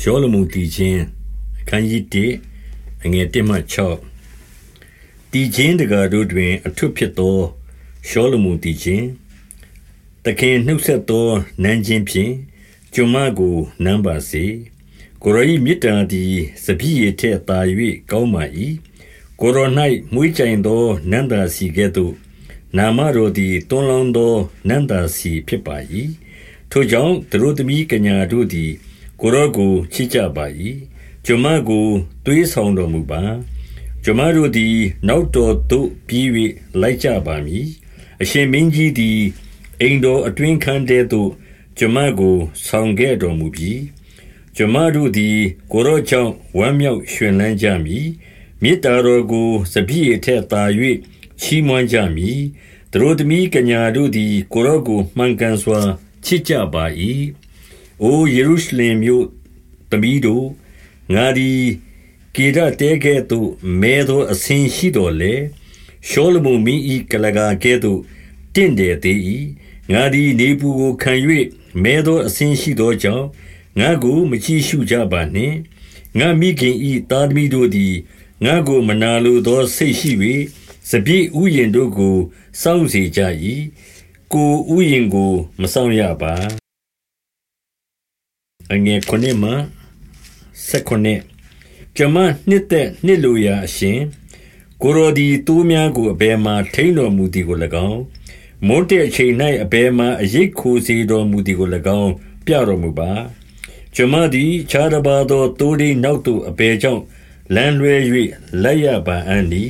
ရှောလမုန်တည်ခြင်းအခန်းကြီး1အငယ်1မှ6တည်ခြင်းတကားတို့တွင် အထွတ်ဖြစ်သောရှောလမုန်တည်ခြင်းတခင်နှုတ်ဆက်သောနန်းခြင်းဖြင့်ကျွန်မကိုနမ်းပါစေကိုရောဤမြစ်တာသည်စပြည့်ရထက်သာ၍ကောင်းပါ၏ကိုရော၌မွေးကြိုင်သောနန္တာစီကဲ့သို့နာမတော်သည်တွန်းလောင်းသောနန္တာစီဖြစ်ပါ၏ထိုကြောင့်သူတို့သမီးကညာတို့သည် ကိုရောကိုချစ်ကြပါ၏ကျွန်မကိုတွေးဆောင်တော်မူပါကျွန်မတို့သည် နောက်တော်သို့ပြေး၍လိုက်ကြပါမည်အရှင်မင်းကြီးသည်အိမ်တော်အတွင်ခန်းတဲသို့ကျွန်မကို ဆောင်ခဲ့တော်မူပြီးကျွန်မတို့သည် ကိုရောကြောင့်ဝမ်းမြောက်ရွှင်လန်းကြမည်မေတ္တာတော်ကိုစပြည့်ထက်သာ၍ချီးမွမ်းကြမည်သူတို့သမီးကညာတို့သည်ကိုရောကိုမှန်ကန်စွာချစ်ကြပါ၏။ အိုယေရုရှလင်မြို့သမီးတို့ ငါသည် ကေဒတဲကဲ့သို့မဲသောအစဉ်ရှိတော်လေရှောလမုန်မင်းဤကလကာကဲ့သို့ တင့်တယ်သေး၏ငါသည် နေပူကိုခံ၍မဲသောအစဉ်ရှိသောကြောင့် ငါကို မကြည့်ရှုကြပါနှင့် ငါမိခင်ဤသားသမီးတို့သည် ငါကို မနာလိုသောစိတ်ရှိ၍စပြည့်ဥယျင်တို့ကို စောင့်စေကြ၏ကိုဥယျင်ကိုမဆောင်ရပါ အငယ်ခုနှစ်မှဆက်ခုနှစ်ကျမနှစ်သက်နှစ်လိုရာအရှင်ကိုရောဒီတူးများကိုအဘယ်မှာထိန်တော်မူသည်ကို၎င်းမွန်းတဲ့အချိန်၌အဘယ်မှာအရိတ်ခိုးစေတော်မူသည်ကို၎င်းပြတော်မူပါကျမသည်ခြားတပါသောတိုးဒီနောက်သို့အဘယ်ကြောင့်လမ်းလွဲ၍လက်ရပါအံ့ဤ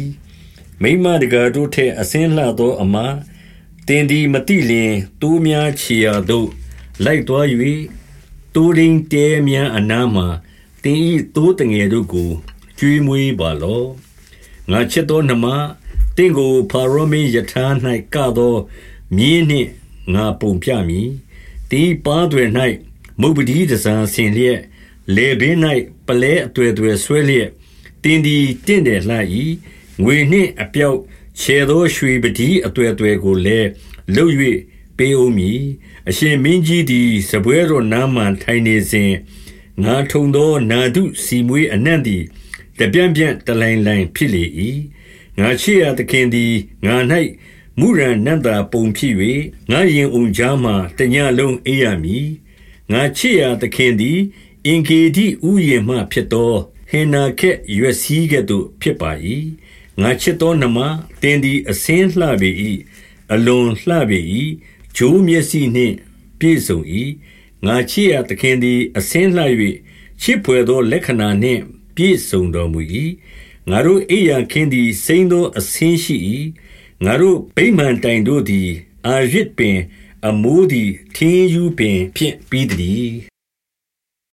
မိမတကာတို့ထက်အစင်းလှသောအမားတင်ဒီမတိလင်တိုးများချီရာသို့လိုက်သွား၍ တိုးရင်းတဲများအနားမှတင်ဤတိုးတငယ်တို့ကိုကျွေးမွေးပါလောငါချစ်သောနှမတင့်ကိုဖာရောမင်းယထာ၌ကသောမြင်းနှင့်ငါပုံပြမည်တီပါတွင်၌မုတ်ပတိတစားဆင်လျက်လေဘင်း၌ပလဲအတွေ့အတွေ့ဆွဲလျက်တင်းဒီတင့်တယ်လှ၏ငွေနှင့်အပြောက်ခြေသောရွှေပတိအတွေ့အတွေ့ကိုလည်းလှုပ်၍ ပေးဦးမည်အရှင်မင်းကြီးသည်စပွဲတော်နားမှထိုင်နေစဉ်ငါထုံသောနာဒုစီမွေးအနံ့သည်တပြန့်ပြန့်တလိုင်လိုင်ဖြစ်လေ၏ငါချစ်ရသခင်သည်ငါ၌မူရန်နန္တာပုံဖြစ်၍ငါရင်ုံကြားမှတညလုံးအေးရမည်ငါချစ်ရသခင်သည်အင်ကေတိဥယျင်မှဖြစ်သောဟေနာခက်ရွက်စည်းကဲ့သို့ဖြစ်ပါ၏ငါချစ်သောနှမတင်းသည်အစင်းလှပေ၏အလွန်လှပေ၏ ဂျိုးမျက်စိနှင့်ပြည့်စုံ၏ငါချစ်ရသခင်သည် အစင်းလှ၍ချစ်ဖွယ်သော လက္ခဏာနှင့် ပြည့်စုံတော်မူ၏ငါတို့အိယာခင်းသည်စိမ့်သောအစင်းရှိ၏ငါတို့ဗိမာန်တိုင်တို့သည်အာရစ်ပင် အမိုးသည်ထင်းယူပင် ဖြင့်ပြီးသည်